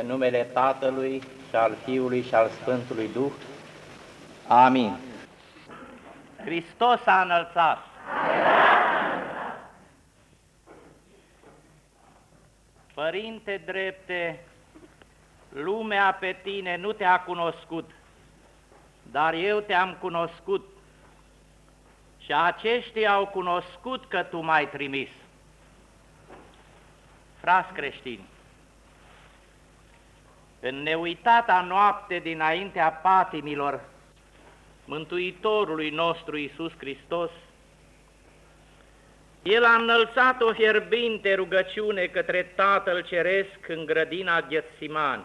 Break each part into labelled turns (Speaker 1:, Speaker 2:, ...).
Speaker 1: În numele Tatălui și al Fiului și al Sfântului Duh. Amin. Hristos a înălțat. Părinte drepte, lumea pe tine nu te-a cunoscut, dar eu te-am cunoscut și aceștia au cunoscut că tu m-ai trimis. Frați creștini, în neuitata noapte dinaintea patimilor Mântuitorului nostru Iisus Hristos, El a înălțat o fierbinte rugăciune către Tatăl Ceresc în grădina Ghețimani,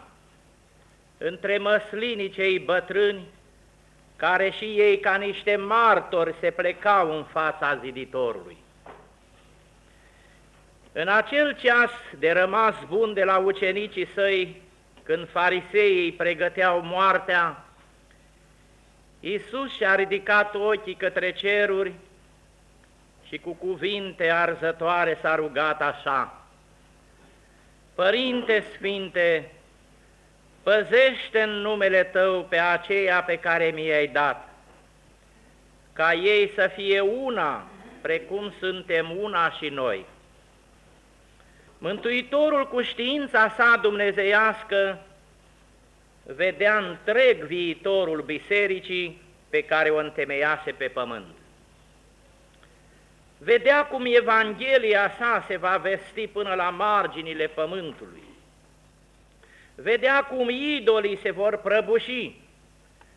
Speaker 1: între măslinii cei bătrâni, care și ei ca niște martori se plecau în fața ziditorului. În acel ceas de rămas bun de la ucenicii săi, când fariseii pregăteau moartea, Iisus și-a ridicat ochii către ceruri și cu cuvinte arzătoare s-a rugat așa, Părinte Sfinte, păzește în numele Tău pe aceea pe care mi-ai dat, ca ei să fie una, precum suntem una și noi. Mântuitorul cu știința sa dumnezeiască vedea întreg viitorul bisericii pe care o întemeiase pe pământ. Vedea cum Evanghelia sa se va vesti până la marginile pământului. Vedea cum idolii se vor prăbuși,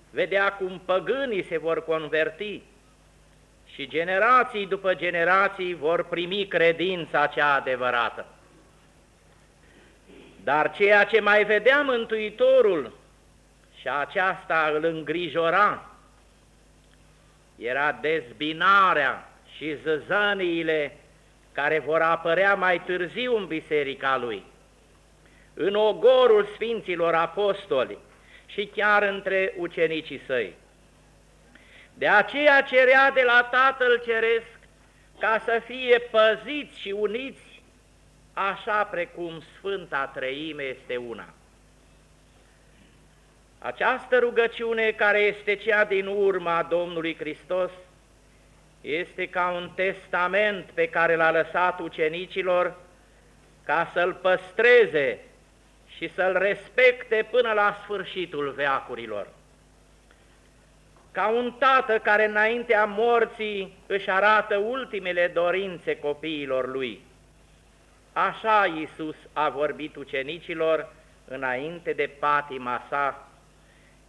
Speaker 1: vedea cum păgânii se vor converti și generații după generații vor primi credința cea adevărată. Dar ceea ce mai vedea Mântuitorul și aceasta îl îngrijora, era dezbinarea și zăzăniile care vor apărea mai târziu în biserica lui, în ogorul Sfinților Apostoli și chiar între ucenicii săi. De aceea cerea de la Tatăl Ceresc ca să fie păziți și uniți așa precum Sfânta Treime este una. Această rugăciune, care este cea din urma Domnului Hristos, este ca un testament pe care l-a lăsat ucenicilor ca să-l păstreze și să-l respecte până la sfârșitul veacurilor. Ca un tată care înaintea morții își arată ultimele dorințe copiilor lui – Așa Iisus a vorbit ucenicilor înainte de patima sa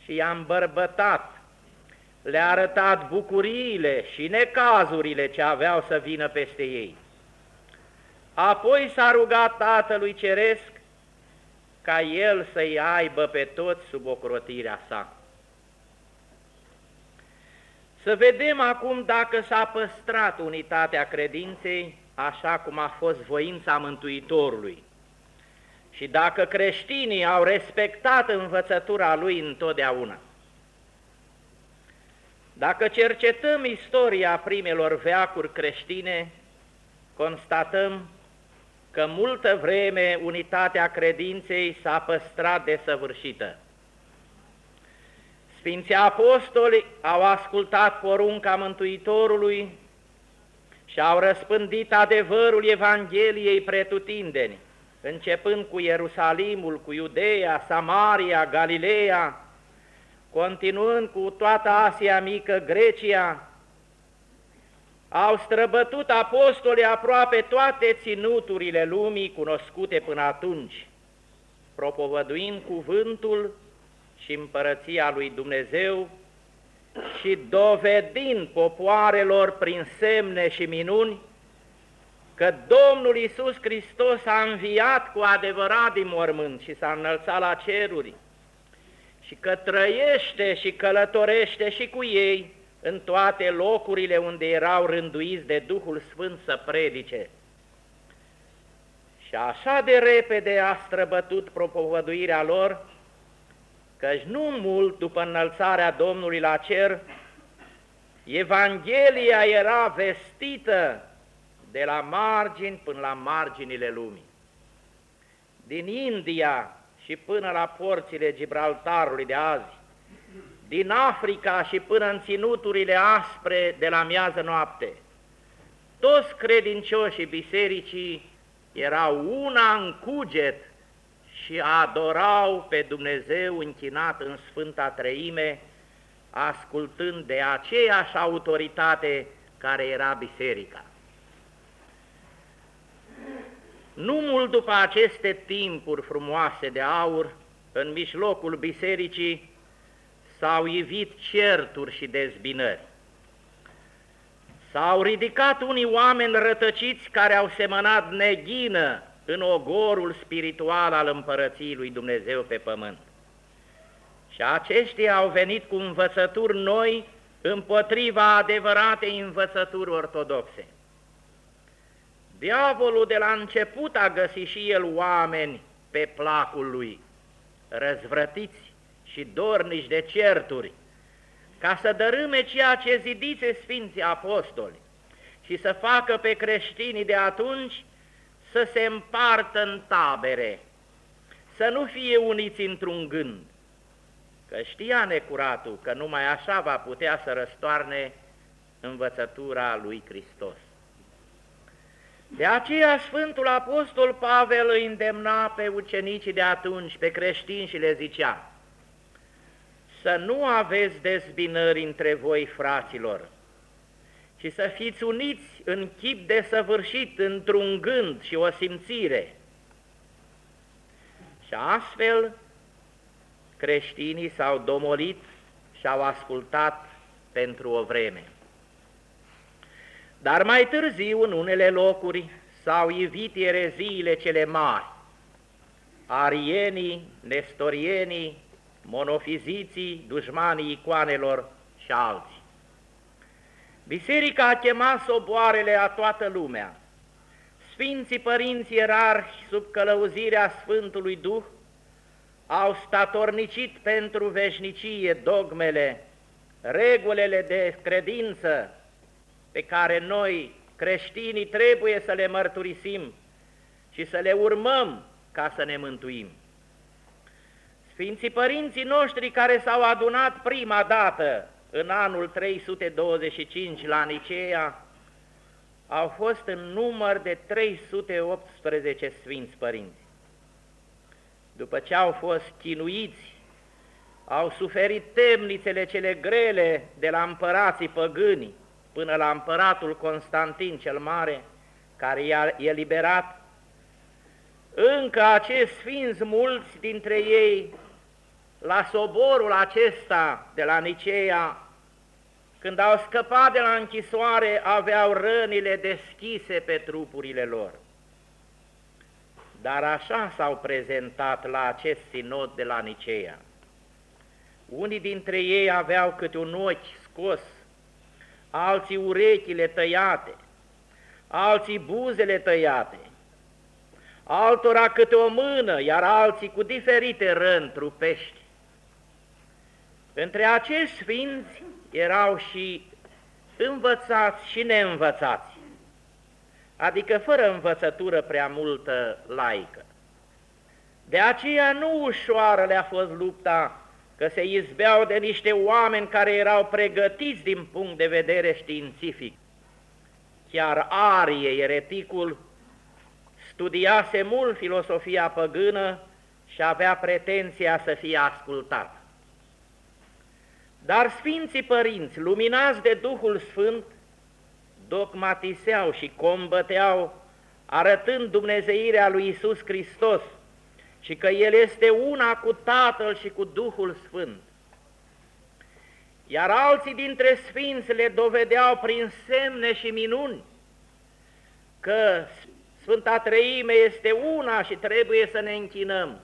Speaker 1: și i-a îmbărbătat, le-a arătat bucuriile și necazurile ce aveau să vină peste ei. Apoi s-a rugat Tatălui Ceresc ca El să-i aibă pe toți sub ocrotirea sa. Să vedem acum dacă s-a păstrat unitatea credinței așa cum a fost voința Mântuitorului. Și dacă creștinii au respectat învățătura lui întotdeauna, dacă cercetăm istoria primelor veacuri creștine, constatăm că multă vreme unitatea credinței s-a păstrat desăvârșită. Sfinții apostoli au ascultat porunca Mântuitorului și au răspândit adevărul Evangheliei pretutindeni, începând cu Ierusalimul, cu Iudeea, Samaria, Galileea, continuând cu toată Asia Mică, Grecia, au străbătut apostolii aproape toate ținuturile lumii cunoscute până atunci, propovăduind cuvântul și împărăția lui Dumnezeu și dovedind popoarelor prin semne și minuni că Domnul Iisus Hristos a înviat cu adevărat din mormânt și s-a înălțat la ceruri și că trăiește și călătorește și cu ei în toate locurile unde erau rânduiți de Duhul Sfânt să predice. Și așa de repede a străbătut propovăduirea lor, căci nu mult după înălțarea Domnului la cer, Evanghelia era vestită de la margini până la marginile lumii. Din India și și până la porțile Gibraltarului de azi, din Africa și până în ținuturile aspre de la miază noapte. Toți credincioșii bisericii erau una în cuget și adorau pe Dumnezeu închinat în Sfânta Treime, ascultând de aceeași autoritate care era biserica. Nu mult după aceste timpuri frumoase de aur, în mijlocul bisericii s-au ivit certuri și dezbinări. S-au ridicat unii oameni rătăciți care au semănat neghină în ogorul spiritual al împărăției lui Dumnezeu pe pământ. Și aceștia au venit cu învățături noi împotriva adevăratei învățături ortodoxe. Diavolul de la început a găsit și el oameni pe placul lui, răzvrătiți și dornici de certuri, ca să dărâme ceea ce zidițe Sfinții Apostoli și să facă pe creștinii de atunci să se împartă în tabere, să nu fie uniți într-un gând, că știa necuratul că numai așa va putea să răstoarne învățătura lui Hristos. De aceea Sfântul Apostol Pavel îi îndemna pe ucenicii de atunci, pe creștini și le zicea, să nu aveți dezbinări între voi, fraților, ci să fiți uniți în chip de săvârșit într-un gând și o simțire. Și astfel creștinii s-au domolit și au ascultat pentru o vreme. Dar mai târziu, în unele locuri, s-au ivit ereziile cele mari, arienii, nestorienii, monofiziții, dușmanii icoanelor și alții. Biserica a chemat soboarele a toată lumea. Sfinții părinți ierarhi, sub călăuzirea Sfântului Duh, au statornicit pentru veșnicie dogmele, regulile de credință pe care noi, creștinii, trebuie să le mărturisim și să le urmăm ca să ne mântuim. Sfinții părinții noștri care s-au adunat prima dată în anul 325 la Nicea, au fost în număr de 318 sfinți părinți. După ce au fost chinuiți, au suferit temnițele cele grele de la împărații păgâni până la împăratul Constantin cel Mare, care i-a eliberat, încă acești sfinți mulți dintre ei la soborul acesta de la Nicea, când au scăpat de la închisoare, aveau rănile deschise pe trupurile lor. Dar așa s-au prezentat la acest sinod de la Nicea. Unii dintre ei aveau câte un ochi scos, alții urechile tăiate, alții buzele tăiate, altora câte o mână, iar alții cu diferite răni trupești. Între acești sfinți erau și învățați și neînvățați, adică fără învățătură prea multă laică. De aceea nu ușoară le-a fost lupta că se izbeau de niște oameni care erau pregătiți din punct de vedere științific. Chiar Arie, ereticul, studiase mult filosofia păgână și avea pretenția să fie ascultat. Dar Sfinții Părinți, luminați de Duhul Sfânt, dogmatiseau și combăteau, arătând dumnezeirea lui Isus Hristos și că El este una cu Tatăl și cu Duhul Sfânt. Iar alții dintre Sfinți le dovedeau prin semne și minuni că Sfânta Treime este una și trebuie să ne închinăm.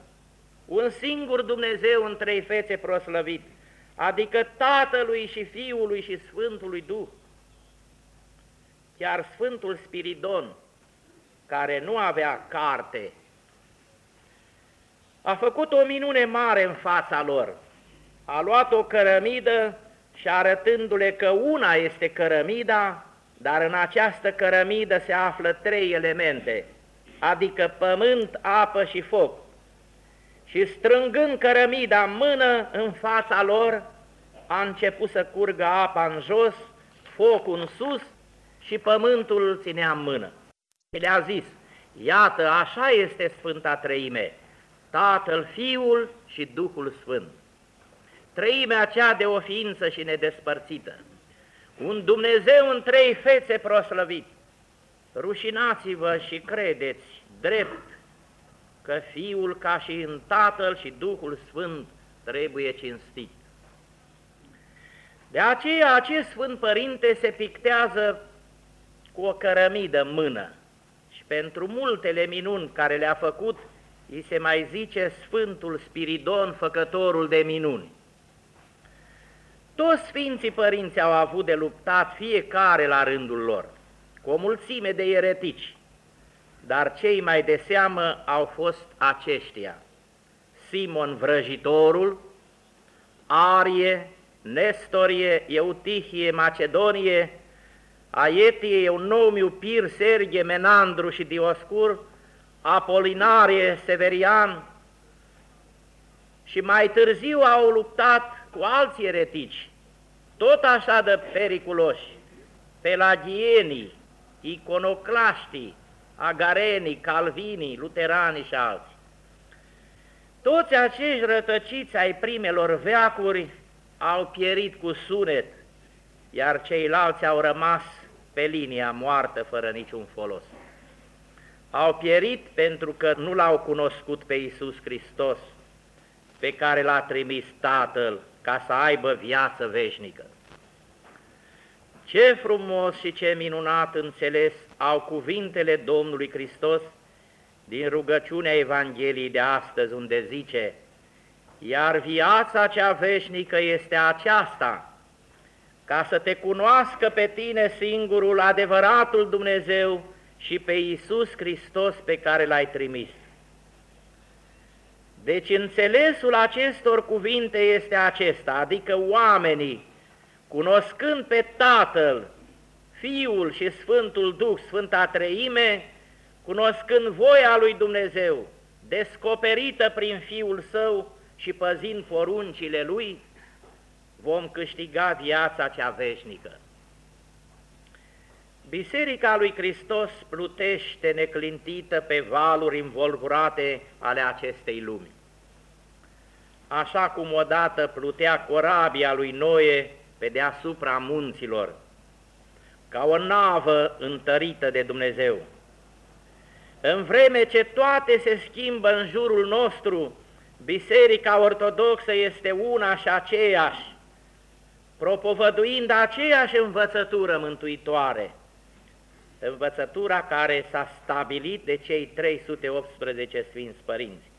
Speaker 1: Un singur Dumnezeu în trei fețe proslăvit adică Tatălui și Fiului și Sfântului Duh. Chiar Sfântul Spiridon, care nu avea carte, a făcut o minune mare în fața lor. A luat o cărămidă și arătându-le că una este cărămida, dar în această cărămidă se află trei elemente, adică pământ, apă și foc. Și și strângând cărămida în mână în fața lor, a început să curgă apa în jos, focul în sus și pământul îl ținea în mână. Și le-a zis, iată, așa este Sfânta Treime, Tatăl, Fiul și Duhul Sfânt. Trăimea aceea de o ființă și nedespărțită. Un Dumnezeu în trei fețe proslăvit. Rușinați-vă și credeți drept că Fiul ca și în Tatăl și Duhul Sfânt trebuie cinstit. De aceea acest Sfânt Părinte se pictează cu o cărămidă în mână și pentru multele minuni care le-a făcut, îi se mai zice Sfântul Spiridon, făcătorul de minuni. Toți Sfinții Părinți au avut de luptat fiecare la rândul lor, cu o mulțime de eretici, dar cei mai de seamă au fost aceștia, Simon Vrăjitorul, Arie, Nestorie, Eutihie, Macedonie, Aetie, Eunomiu, Pir, Serghe, Menandru și Dioscur, Apolinarie, Severian și mai târziu au luptat cu alți eretici, tot așa de periculoși, pelagienii, iconoclaștii, agarenii, calvinii, luteranii și alții. Toți acești rătăciți ai primelor veacuri au pierit cu sunet, iar ceilalți au rămas pe linia moartă fără niciun folos. Au pierit pentru că nu l-au cunoscut pe Iisus Hristos, pe care l-a trimis Tatăl ca să aibă viață veșnică. Ce frumos și ce minunat înțeles au cuvintele Domnului Hristos din rugăciunea Evangheliei de astăzi, unde zice, Iar viața cea veșnică este aceasta, ca să te cunoască pe tine singurul, adevăratul Dumnezeu și pe Iisus Hristos pe care l-ai trimis. Deci înțelesul acestor cuvinte este acesta, adică oamenii, cunoscând pe Tatăl, Fiul și Sfântul Duh, Sfânta Treime, cunoscând voia lui Dumnezeu, descoperită prin Fiul Său și păzind poruncile Lui, vom câștiga viața cea veșnică. Biserica lui Hristos plutește neclintită pe valuri învolburate ale acestei lumi. Așa cum odată plutea corabia lui Noe pe deasupra munților, ca o navă întărită de Dumnezeu. În vreme ce toate se schimbă în jurul nostru, Biserica Ortodoxă este una și aceeași, propovăduind aceeași învățătură mântuitoare, învățătura care s-a stabilit de cei 318 Sfinți Părinți,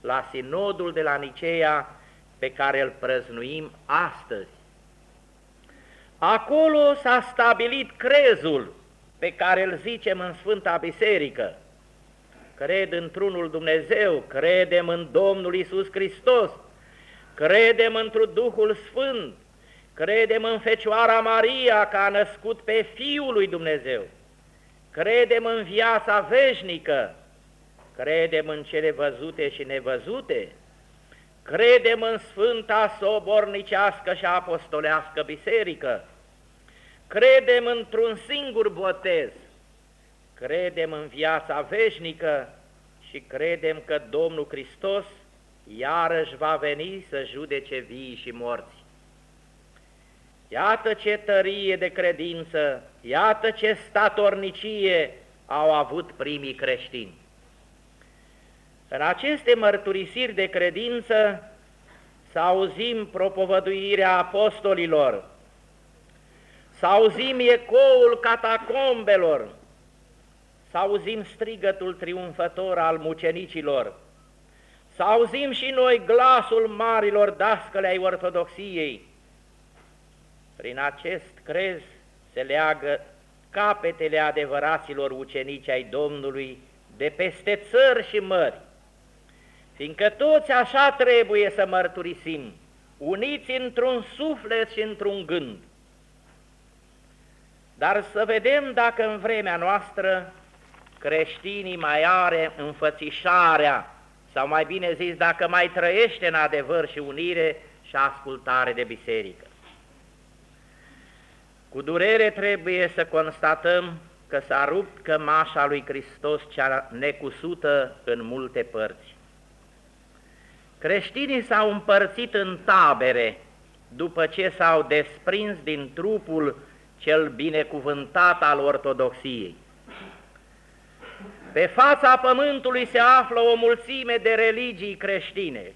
Speaker 1: la sinodul de la Niceea pe care îl prăznuim astăzi. Acolo s-a stabilit crezul pe care îl zicem în Sfânta Biserică. Cred într-unul Dumnezeu, credem în Domnul Isus Hristos, credem într Duhul Sfânt, credem în Fecioara Maria că a născut pe Fiul lui Dumnezeu, credem în viața veșnică, credem în cele văzute și nevăzute, credem în Sfânta Sobornicească și Apostolească Biserică, credem într-un singur botez, credem în viața veșnică și credem că Domnul Hristos iarăși va veni să judece vii și morți. Iată ce tărie de credință, iată ce statornicie au avut primii creștini. În aceste mărturisiri de credință să auzim propovăduirea apostolilor, să auzim ecoul catacombelor, să auzim strigătul triumfător al mucenicilor, să auzim și noi glasul marilor dascăle ai ortodoxiei. Prin acest crez se leagă capetele adevăraților ucenici ai Domnului de peste țări și mări, fiindcă toți așa trebuie să mărturisim, uniți într-un suflet și într-un gând. Dar să vedem dacă în vremea noastră creștinii mai are înfățișarea sau mai bine zis, dacă mai trăiește în adevăr și unire și ascultare de biserică. Cu durere trebuie să constatăm că s-a rupt cămașa lui Hristos cea necusută în multe părți. Creștinii s-au împărțit în tabere după ce s-au desprins din trupul cel binecuvântat al ortodoxiei. Pe fața pământului se află o mulțime de religii creștine,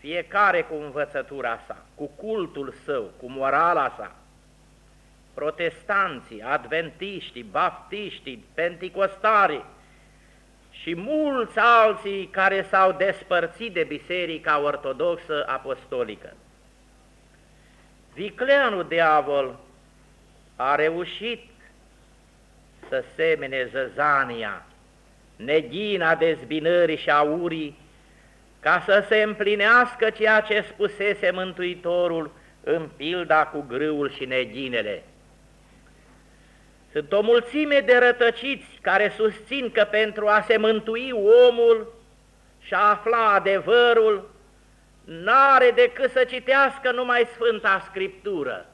Speaker 1: fiecare cu învățătura sa, cu cultul său, cu morala sa. Protestanții, adventiștii, baptiștii, penticostari și mulți alții care s-au despărțit de Biserica Ortodoxă Apostolică. Vicleanul diavol a reușit să semene zăzania, neghina dezbinării și aurii, ca să se împlinească ceea ce spusese Mântuitorul în pilda cu grâul și neghinele. Sunt o mulțime de rătăciți care susțin că pentru a se mântui omul și a afla adevărul, n-are decât să citească numai Sfânta Scriptură.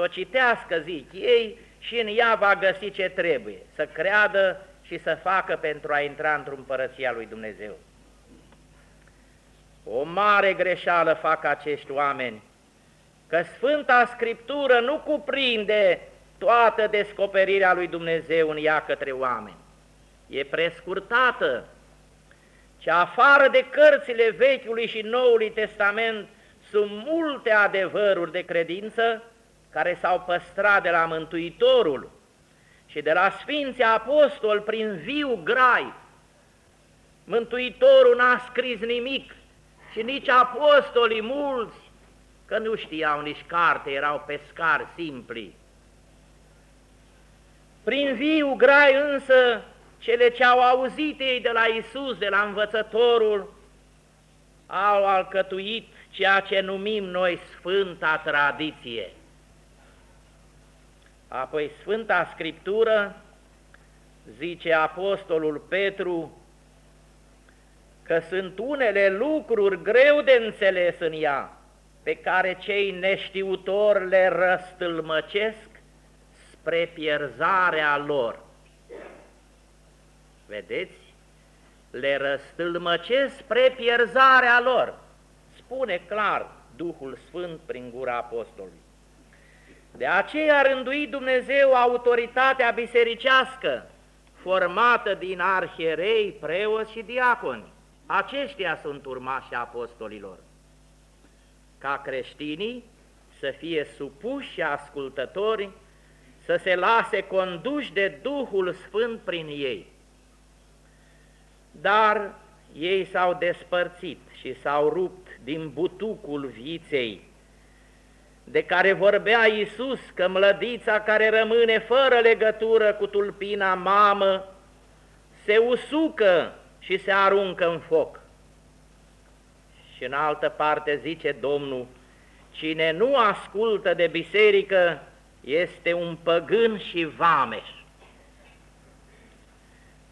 Speaker 1: Să o citească, zic ei, și în ea va găsi ce trebuie, să creadă și să facă pentru a intra într-o împărăția lui Dumnezeu. O mare greșeală fac acești oameni, că Sfânta Scriptură nu cuprinde toată descoperirea lui Dumnezeu în ea către oameni. E prescurtată, ce afară de cărțile Vechiului și Noului Testament sunt multe adevăruri de credință care s-au păstrat de la Mântuitorul și de la Sfinții Apostoli prin viu grai. Mântuitorul n-a scris nimic și nici apostolii mulți, că nu știau nici carte, erau pescari simpli. Prin viu grai însă, cele ce au auzit ei de la Isus, de la învățătorul, au alcătuit ceea ce numim noi Sfânta Tradiție. Apoi Sfânta Scriptură, zice Apostolul Petru, că sunt unele lucruri greu de înțeles în ea, pe care cei neștiutori le răstâlmăcesc spre pierzarea lor. Vedeți? Le răstâlmăcesc spre pierzarea lor. Spune clar Duhul Sfânt prin gura apostolului. De aceea a rânduit Dumnezeu autoritatea bisericească, formată din arhierei, preoți și diaconi. Aceștia sunt urmașii apostolilor. Ca creștinii să fie supuși și ascultători, să se lase conduși de Duhul Sfânt prin ei. Dar ei s-au despărțit și s-au rupt din butucul viței, de care vorbea Iisus că mlădița care rămâne fără legătură cu tulpina mamă se usucă și se aruncă în foc. Și în altă parte zice Domnul, cine nu ascultă de biserică este un păgân și vameș.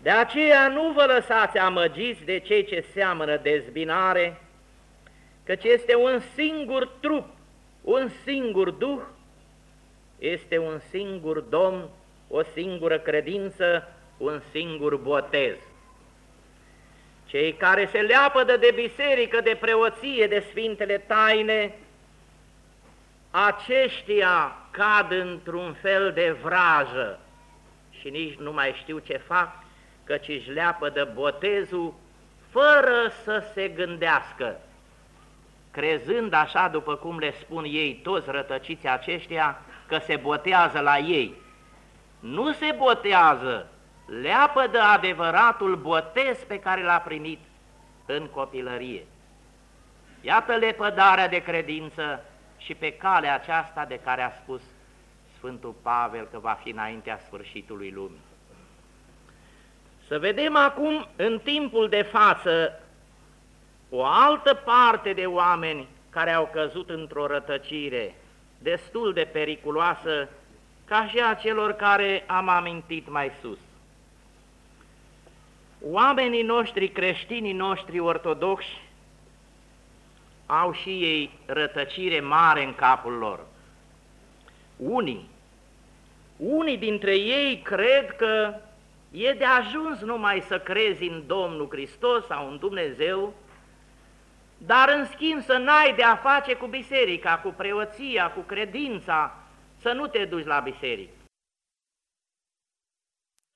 Speaker 1: De aceea nu vă lăsați amăgiți de cei ce seamănă dezbinare, căci este un singur trup un singur Duh, este un singur Domn, o singură credință, un singur botez. Cei care se leapădă de biserică, de preoție, de sfintele taine, aceștia cad într-un fel de vrajă și nici nu mai știu ce fac, căci își leapă botezul fără să se gândească crezând așa după cum le spun ei, toți rătăciții aceștia, că se botează la ei. Nu se botează, leapă de adevăratul botez pe care l-a primit în copilărie. Iată lepădarea de credință și pe calea aceasta de care a spus Sfântul Pavel că va fi înaintea sfârșitului lumii. Să vedem acum, în timpul de față, o altă parte de oameni care au căzut într-o rătăcire destul de periculoasă ca și a celor care am amintit mai sus. Oamenii noștri, creștinii noștri ortodoxi, au și ei rătăcire mare în capul lor. Unii, unii dintre ei cred că e de ajuns numai să crezi în Domnul Hristos sau în Dumnezeu, dar în schimb să n-ai de a face cu biserica, cu preoția, cu credința, să nu te duci la biserică.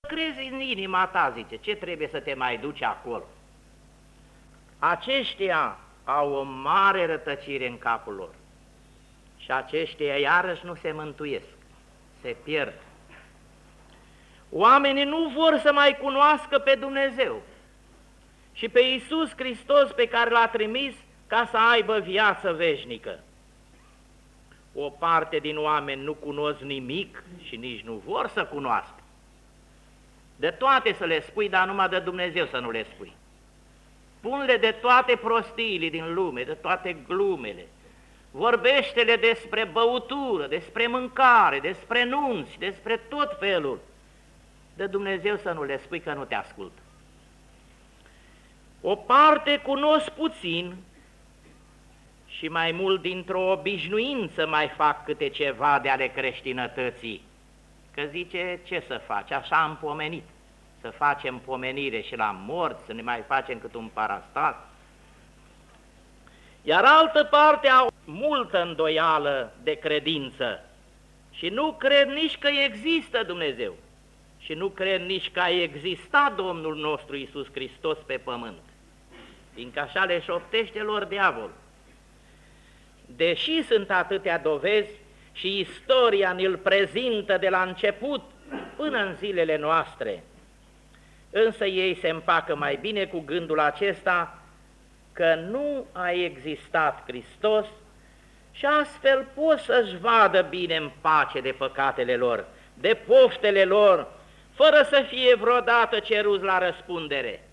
Speaker 1: Crezi în inima ta, zice, ce trebuie să te mai duci acolo? Aceștia au o mare rătăcire în capul lor și aceștia iarăși nu se mântuiesc, se pierd. Oamenii nu vor să mai cunoască pe Dumnezeu și pe Iisus Hristos pe care l-a trimis ca să aibă viață veșnică. O parte din oameni nu cunosc nimic și nici nu vor să cunoască. De toate să le spui, dar numai de Dumnezeu să nu le spui. Spune-le de toate prostiile din lume, de toate glumele. Vorbește-le despre băutură, despre mâncare, despre nunți, despre tot felul. De Dumnezeu să nu le spui că nu te ascultă. O parte cunosc puțin și mai mult dintr-o obișnuință mai fac câte ceva de ale creștinătății. Că zice, ce să faci, așa am pomenit. Să facem pomenire și la morți, să ne mai facem cât un parastas. Iar altă parte au multă îndoială de credință. Și nu cred nici că există Dumnezeu. Și nu cred nici că a existat Domnul nostru Isus Hristos pe pământ, fiindcă așa le șoptește lor diavol. Deși sunt atâtea dovezi și istoria ne-l prezintă de la început până în zilele noastre, însă ei se împacă mai bine cu gândul acesta că nu a existat Hristos și astfel pot să-și vadă bine în pace de păcatele lor, de poftele lor, fără să fie vreodată ceruți la răspundere.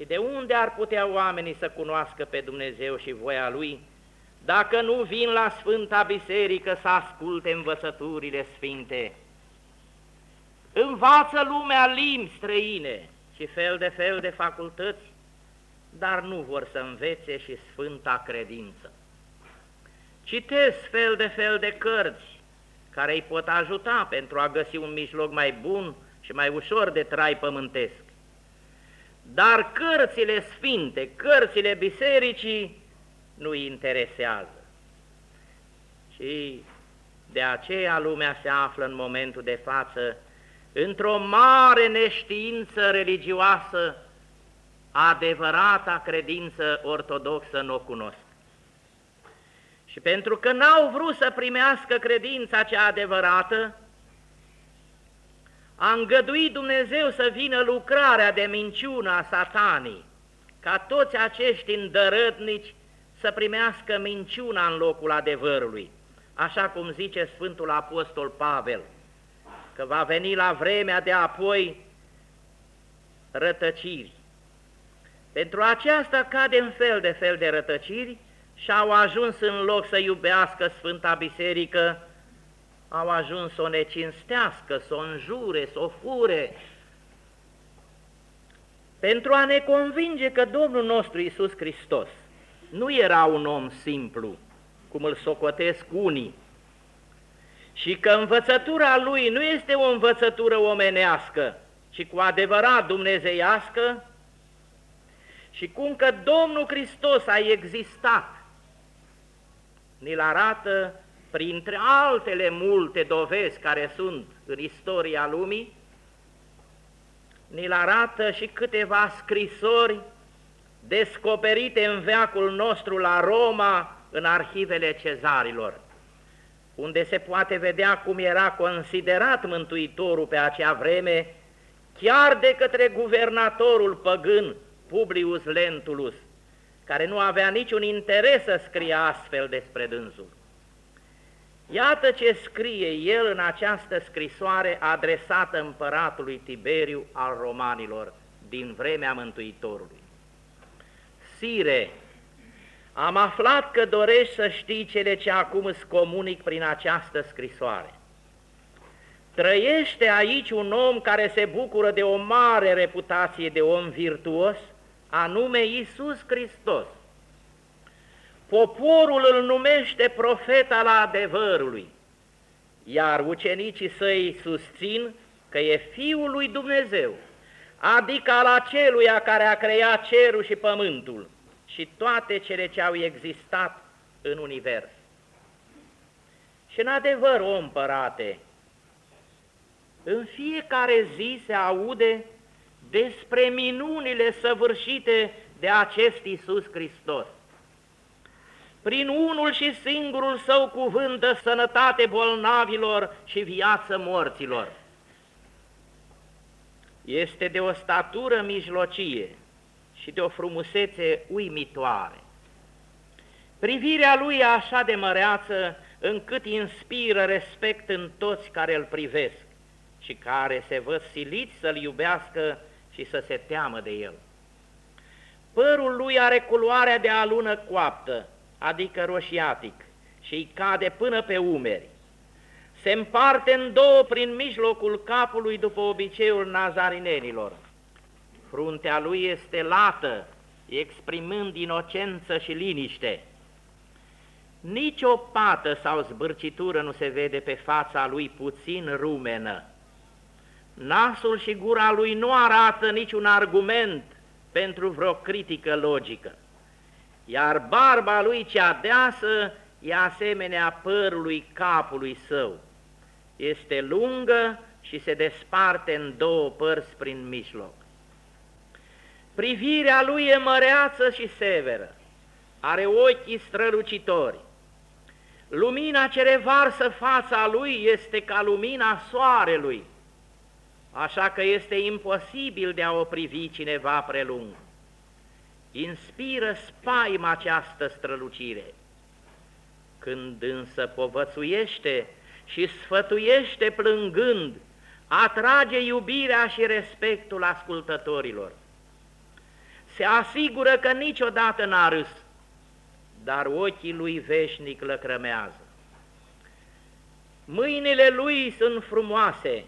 Speaker 1: Și de unde ar putea oamenii să cunoască pe Dumnezeu și voia Lui, dacă nu vin la Sfânta Biserică să asculte învățăturile sfinte? învață lumea limbi străine și fel de fel de facultăți, dar nu vor să învețe și sfânta credință. Citesc fel de fel de cărți care îi pot ajuta pentru a găsi un mijloc mai bun și mai ușor de trai pământesc. Dar cărțile sfinte, cărțile bisericii nu îi interesează. Și de aceea lumea se află în momentul de față într-o mare neștiință religioasă, adevărata credință ortodoxă nu o cunosc. Și pentru că n-au vrut să primească credința cea adevărată, a îngăduit Dumnezeu să vină lucrarea de minciună a satanii, ca toți acești îndărătnici să primească minciuna în locul adevărului, așa cum zice Sfântul Apostol Pavel – că va veni la vremea de apoi rătăciri. Pentru aceasta cade în fel de fel de rătăciri și au ajuns în loc să iubească Sfânta Biserică, au ajuns să o necinstească, să o înjure, să o fure, pentru a ne convinge că Domnul nostru Iisus Hristos nu era un om simplu, cum îl socotesc unii, și că învățătura lui nu este o învățătură omenească, ci cu adevărat dumnezeiască, și cum că Domnul Hristos a existat, ni-l arată printre altele multe dovezi care sunt în istoria lumii, ni-l arată și câteva scrisori descoperite în veacul nostru la Roma, în arhivele cezarilor unde se poate vedea cum era considerat Mântuitorul pe acea vreme, chiar de către guvernatorul păgân Publius Lentulus, care nu avea niciun interes să scrie astfel despre dânsul. Iată ce scrie el în această scrisoare adresată împăratului Tiberiu al romanilor din vremea Mântuitorului. Sire, am aflat că dorești să știi cele ce acum îți comunic prin această scrisoare. Trăiește aici un om care se bucură de o mare reputație de om virtuos, anume Iisus Hristos. Poporul îl numește profet al adevărului, iar ucenicii săi susțin că e Fiul lui Dumnezeu, adică al aceluia care a creat cerul și pământul și toate cele ce au existat în univers. Și în adevăr, o împărate, în fiecare zi se aude despre minunile săvârșite de acest Iisus Hristos. Prin unul și singurul său cuvânt de sănătate bolnavilor și viață morților. Este de o statură mijlocie și de o frumusețe uimitoare. Privirea lui e așa de măreață încât inspiră respect în toți care îl privesc și care se văd siliți să-l iubească și să se teamă de el. Părul lui are culoarea de alună coaptă, adică roșiatic, și îi cade până pe umeri. Se împarte în două prin mijlocul capului după obiceiul nazarinenilor. Fruntea lui este lată, exprimând inocență și liniște. Nici o pată sau zbârcitură nu se vede pe fața lui puțin rumenă. Nasul și gura lui nu arată niciun argument pentru vreo critică logică, iar barba lui cea deasă e asemenea părului capului său. Este lungă și se desparte în două părți prin mijloc. Privirea lui e măreață și severă, are ochii strălucitori. Lumina ce revarsă fața lui este ca lumina soarelui, așa că este imposibil de a o privi cineva prelung. Inspiră spaima această strălucire. Când însă povățuiește și sfătuiește plângând, atrage iubirea și respectul ascultătorilor. Se asigură că niciodată n-a râs, dar ochii lui veșnic lăcrămează. Mâinile lui sunt frumoase,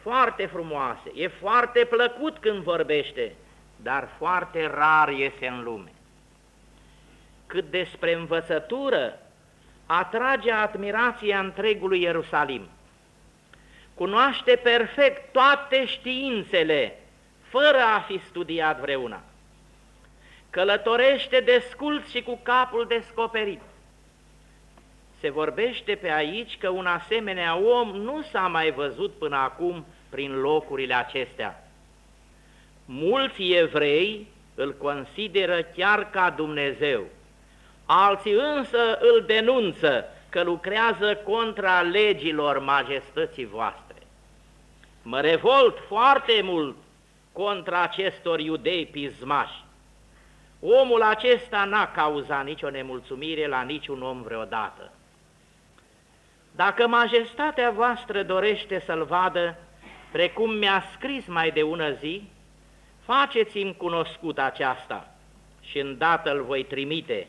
Speaker 1: foarte frumoase, e foarte plăcut când vorbește, dar foarte rar iese în lume. Cât despre învățătură, atrage admirația întregului Ierusalim. Cunoaște perfect toate științele, fără a fi studiat vreuna. Călătorește descult și cu capul descoperit. Se vorbește pe aici că un asemenea om nu s-a mai văzut până acum prin locurile acestea. Mulți evrei îl consideră chiar ca Dumnezeu, alții însă îl denunță că lucrează contra legilor majestății voastre. Mă revolt foarte mult contra acestor iudei pismași. Omul acesta n-a cauzat nicio nemulțumire la niciun om vreodată. Dacă majestatea voastră dorește să-l vadă, precum mi-a scris mai de ună zi, faceți-mi cunoscut aceasta și îndată îl voi trimite,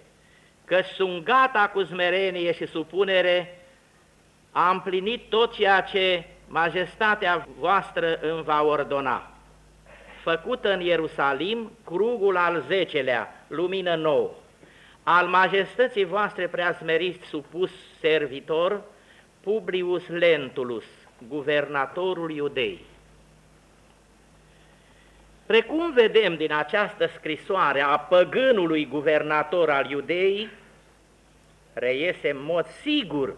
Speaker 1: că sunt gata cu smerenie și supunere, am împlinit tot ceea ce majestatea voastră îmi va ordona. Făcută în Ierusalim, crugul al zecelea, lumină nouă, al majestății voastre preasmeriți supus servitor, Publius Lentulus, guvernatorul iudei. Precum vedem din această scrisoare a păgânului guvernator al iudeii, reiese în mod sigur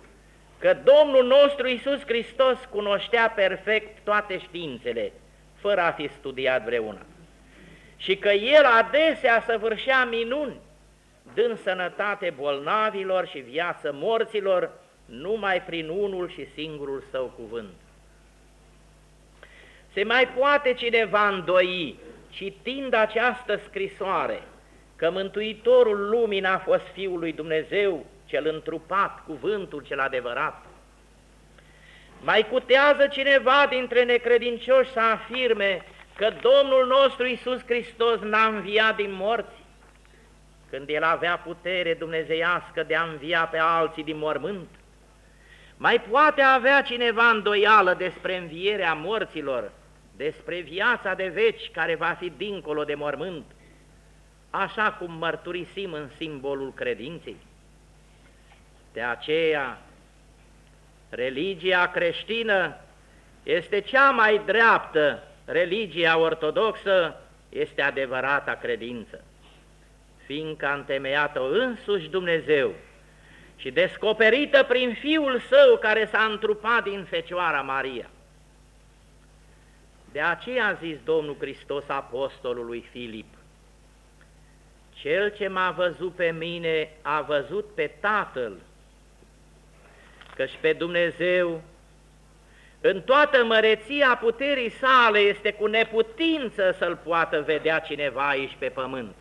Speaker 1: că Domnul nostru Iisus Hristos cunoștea perfect toate științele, fără a fi studiat vreuna, și că El adesea săvârșea minuni, dând sănătate bolnavilor și viață morților, numai prin unul și singurul său cuvânt. Se mai poate cineva îndoi, citind această scrisoare, că Mântuitorul lumii n-a fost Fiul lui Dumnezeu, cel întrupat, cuvântul cel adevărat. Mai cutează cineva dintre necredincioși să afirme că Domnul nostru Iisus Hristos n-a înviat din morți, când El avea putere dumnezeiască de a învia pe alții din mormânt? Mai poate avea cineva îndoială despre învierea morților, despre viața de veci care va fi dincolo de mormânt, așa cum mărturisim în simbolul credinței? De aceea, religia creștină este cea mai dreaptă, religia ortodoxă este adevărata credință, fiindcă a întemeiat-o însuși Dumnezeu și descoperită prin Fiul Său care s-a întrupat din Fecioara Maria. De aceea a zis Domnul Hristos apostolului Filip, Cel ce m-a văzut pe mine a văzut pe Tatăl, căci pe Dumnezeu în toată măreția puterii sale este cu neputință să-L poată vedea cineva aici pe pământ,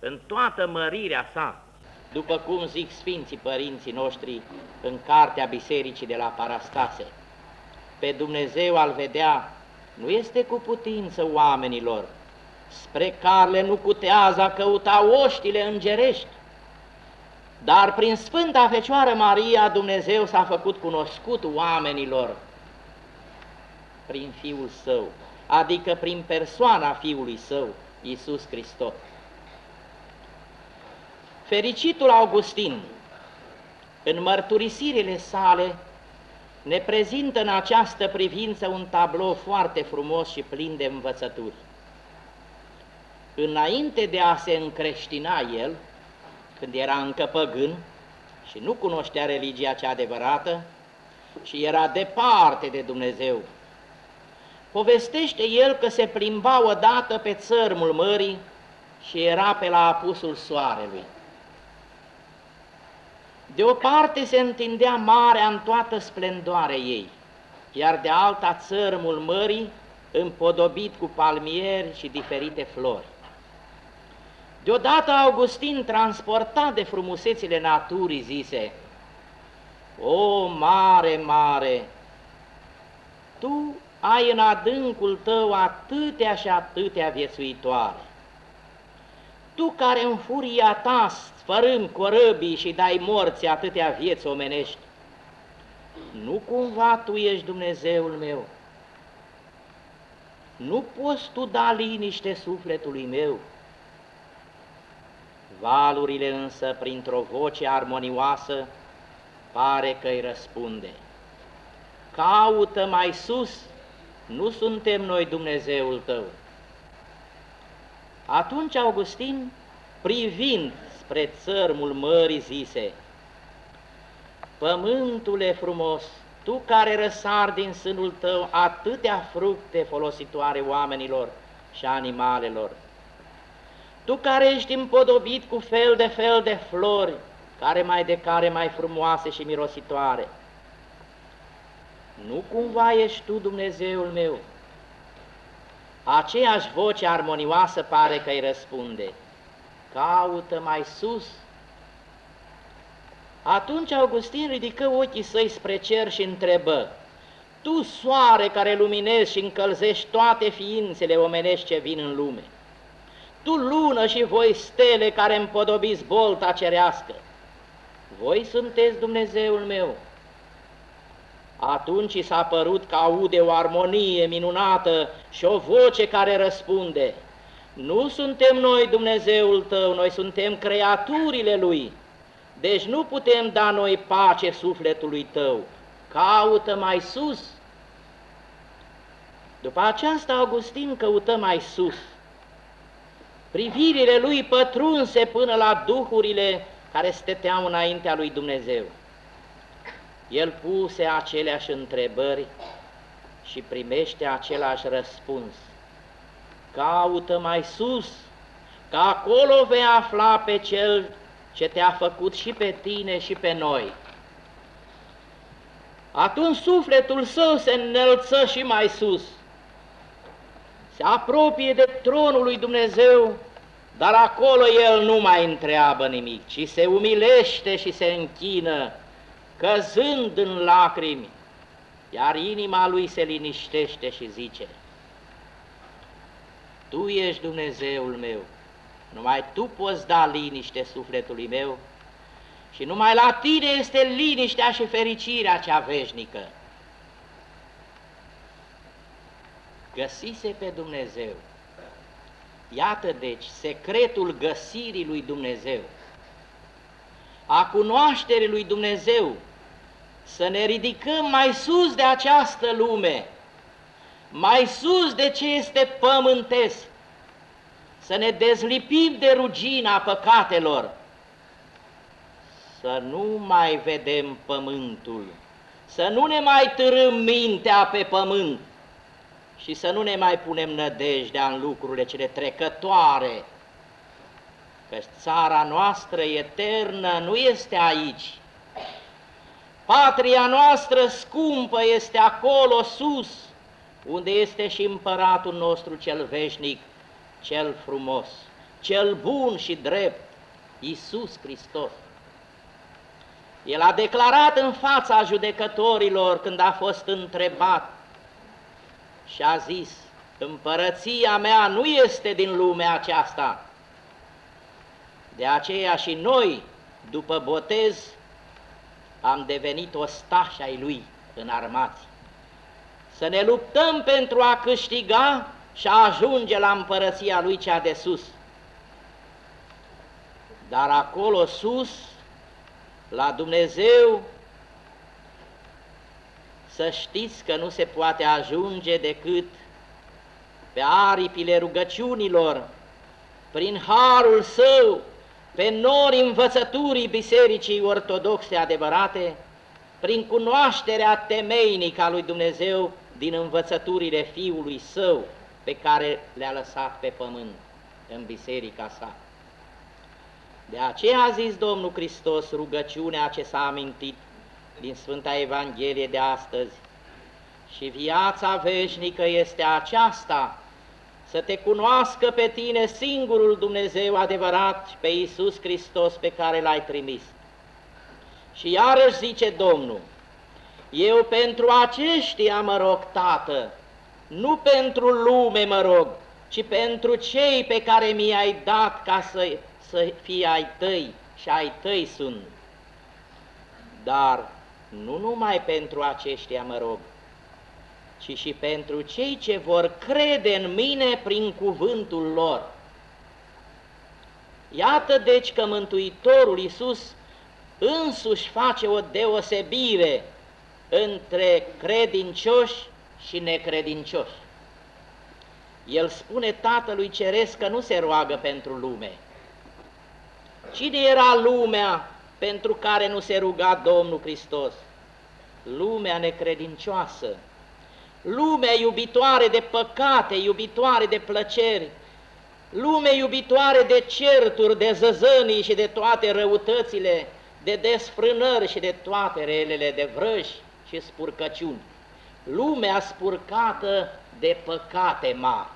Speaker 1: în toată mărirea sa, după cum zic Sfinții Părinții noștri în Cartea Bisericii de la Parastase. Pe Dumnezeu al vedea nu este cu putință oamenilor, spre care nu cutează a căuta oștile îngerești, dar prin Sfânta Fecioară Maria Dumnezeu s-a făcut cunoscut oamenilor. Prin Fiul Său, adică prin persoana Fiului Său, Iisus Hristos. Fericitul Augustin, în mărturisirile sale, ne prezintă în această privință un tablou foarte frumos și plin de învățături. Înainte de a se încreștina el, când era încă păgân și nu cunoștea religia cea adevărată și era departe de Dumnezeu, povestește el că se plimba odată pe țărmul mării și era pe la apusul soarelui. De o parte se întindea marea în toată splendoarea ei, iar de alta țărmul mării împodobit cu palmieri și diferite flori. Deodată Augustin, transportat de frumusețile naturii, zise, O, mare, mare, tu ai în adâncul tău atâtea și atâtea viețuitoare. Tu care în furia ta sfărâm corăbii și dai morți atâtea vieți omenești, nu cumva tu ești Dumnezeul meu? Nu poți tu da liniște sufletului meu? Valurile însă, printr-o voce armonioasă, pare că îi răspunde. Caută mai sus, nu suntem noi Dumnezeul tău. Atunci Augustin, privind spre țărmul mării, zise, Pământule frumos, tu care răsar din sânul tău atâtea fructe folositoare oamenilor și animalelor, tu care ești împodobit cu fel de fel de flori, care mai de care mai frumoase și mirositoare, nu cumva ești tu Dumnezeul meu? Aceeași voce armonioasă pare că îi răspunde, caută mai sus. Atunci Augustin ridică ochii săi spre cer și întrebă, Tu, soare care luminezi și încălzești toate ființele omenești ce vin în lume, Tu, lună și voi, stele care împodobiți bolta cerească, voi sunteți Dumnezeul meu, atunci i s-a părut că aude o armonie minunată și o voce care răspunde, Nu suntem noi Dumnezeul tău, noi suntem creaturile Lui, deci nu putem da noi pace sufletului tău, caută mai sus. După aceasta Augustin căută mai sus. Privirile lui pătrunse până la duhurile care stăteau înaintea lui Dumnezeu. El puse aceleași întrebări și primește același răspuns. Caută mai sus, că acolo vei afla pe Cel ce te-a făcut și pe tine și pe noi. Atunci sufletul său se înălță și mai sus, se apropie de tronul lui Dumnezeu, dar acolo el nu mai întreabă nimic, ci se umilește și se închină căzând în lacrimi, iar inima lui se liniștește și zice, Tu ești Dumnezeul meu, numai Tu poți da liniște sufletului meu Și numai la tine este liniștea și fericirea cea veșnică. Găsise pe Dumnezeu. Iată deci secretul găsirii lui Dumnezeu, a cunoașterii lui Dumnezeu, să ne ridicăm mai sus de această lume, mai sus de ce este pământesc, să ne dezlipim de rugina păcatelor, să nu mai vedem pământul, să nu ne mai târâm mintea pe pământ. Și să nu ne mai punem nădejdea în lucrurile cele trecătoare, că țara noastră eternă nu este aici. Patria noastră scumpă este acolo sus, unde este și împăratul nostru cel veșnic, cel frumos, cel bun și drept, Iisus Hristos. El a declarat în fața judecătorilor când a fost întrebat și a zis, împărăția mea nu este din lumea aceasta. De aceea și noi, după botez, am devenit ostași ai lui în armați. Să ne luptăm pentru a câștiga și a ajunge la împărăția lui cea de sus. Dar acolo sus la Dumnezeu, să știți că nu se poate ajunge decât pe aripile rugăciunilor, prin harul său, pe nori învățăturii Bisericii Ortodoxe adevărate, prin cunoașterea temeinică a lui Dumnezeu din învățăturile Fiului Său pe care le-a lăsat pe pământ în biserica sa. De aceea a zis Domnul Hristos rugăciunea ce s-a amintit din Sfânta Evanghelie de astăzi. Și viața veșnică este aceasta, să te cunoască pe tine singurul Dumnezeu adevărat și pe Iisus Hristos pe care l-ai trimis. Și iarăși zice Domnul, eu pentru aceștia mă rog, Tată, nu pentru lume mă rog, ci pentru cei pe care mi-ai dat ca să să fie ai tăi și ai tăi sunt. Dar nu numai pentru aceștia mă rog, ci și pentru cei ce vor crede în mine prin cuvântul lor. Iată deci că Mântuitorul Iisus însuși face o deosebire între credincioși și necredincioși. El spune Tatălui Ceresc că nu se roagă pentru lume, Cine era lumea pentru care nu se ruga Domnul Hristos? Lumea necredincioasă, lumea iubitoare de păcate, iubitoare de plăceri, lume iubitoare de certuri, de zăzănii și de toate răutățile, de desfrânări și de toate relele de vrăși și spurcăciuni. Lumea spurcată de păcate mari.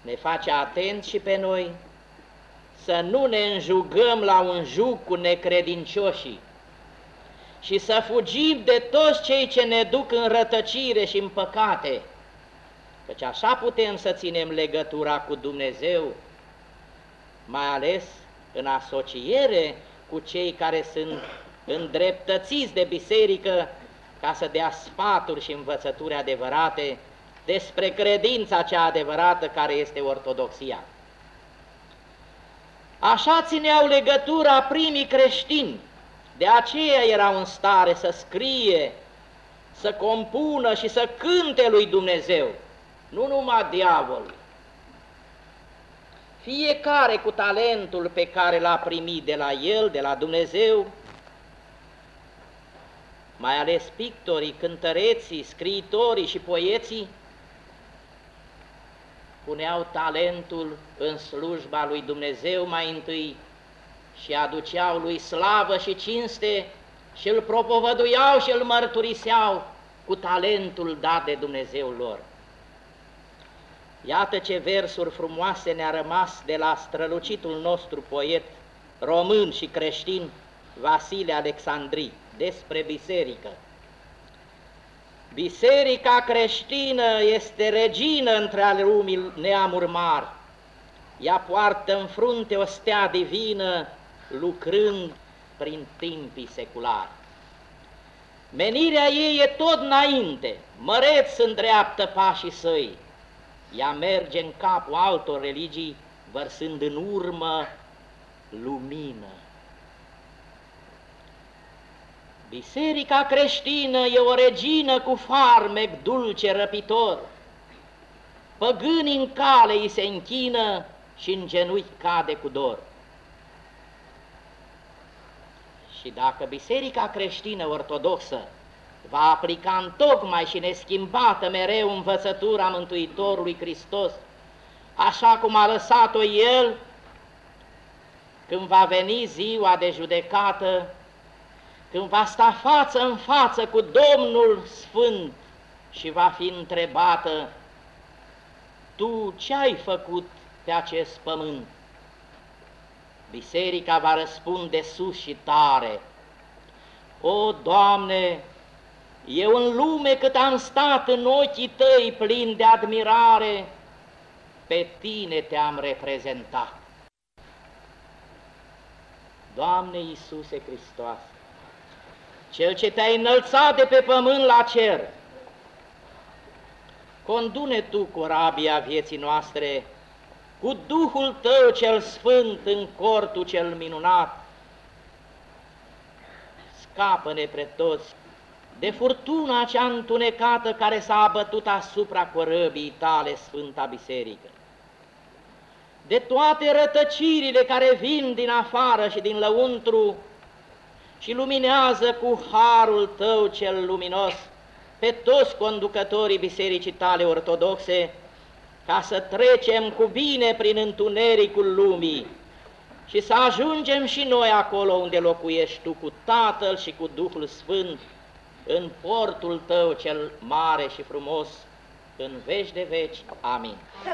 Speaker 1: Ne face atent și pe noi să nu ne înjugăm la un jug cu necredincioșii și să fugim de toți cei ce ne duc în rătăcire și în păcate, căci așa putem să ținem legătura cu Dumnezeu, mai ales în asociere cu cei care sunt îndreptățiți de biserică ca să dea sfaturi și învățături adevărate despre credința cea adevărată care este ortodoxia. Așa țineau legătura primii creștini, de aceea erau în stare să scrie, să compună și să cânte lui Dumnezeu, nu numai diavolul. Fiecare cu talentul pe care l-a primit de la el, de la Dumnezeu, mai ales pictorii, cântăreții, scriitorii și poeții, puneau talentul în slujba lui Dumnezeu mai întâi și aduceau lui slavă și cinste și îl propovăduiau și îl mărturiseau cu talentul dat de Dumnezeu lor. Iată ce versuri frumoase ne-a rămas de la strălucitul nostru poet român și creștin Vasile Alexandrii despre biserică. Biserica creștină este regină între ale lumii neamuri mari. Ea poartă în frunte o stea divină lucrând prin timpii seculari. Menirea ei e tot înainte, măreț îndreaptă pașii săi, ea merge în capul altor religii, vărsând în urmă lumină. Biserica creștină e o regină cu farmec dulce răpitor. Păgânii în cale îi se închină și în genunchi cade cu dor. Și dacă Biserica creștină ortodoxă va aplica în tocmai și neschimbată mereu învățătura Mântuitorului Hristos, așa cum a lăsat-o El, când va veni ziua de judecată, când va sta față în față cu Domnul Sfânt și va fi întrebată, Tu ce ai făcut pe acest pământ? Biserica va răspunde sus și tare, O, Doamne, eu în lume cât am stat în ochii Tăi plini de admirare, pe Tine Te-am reprezentat. Doamne Iisuse Hristos, Cel ce Te-ai înălțat de pe pământ la cer, condune Tu corabia vieții noastre cu Duhul Tău cel Sfânt în cortul cel minunat. Scapă-ne pre toți de furtuna cea întunecată care s-a abătut asupra corăbii tale, Sfânta Biserică, de toate rătăcirile care vin din afară și din lăuntru și luminează cu harul tău cel luminos pe toți conducătorii Bisericii tale ortodoxe, ca să trecem cu bine prin întunericul lumii și să ajungem și noi acolo unde locuiești Tu cu Tatăl și cu Duhul Sfânt, în portul Tău cel mare și frumos, în veci de veci. Amin. Să